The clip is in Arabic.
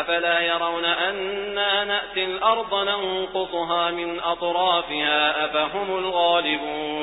أفلا يرون أنا نأتي الأرض ننقصها من أطرافها أفهم الغالبون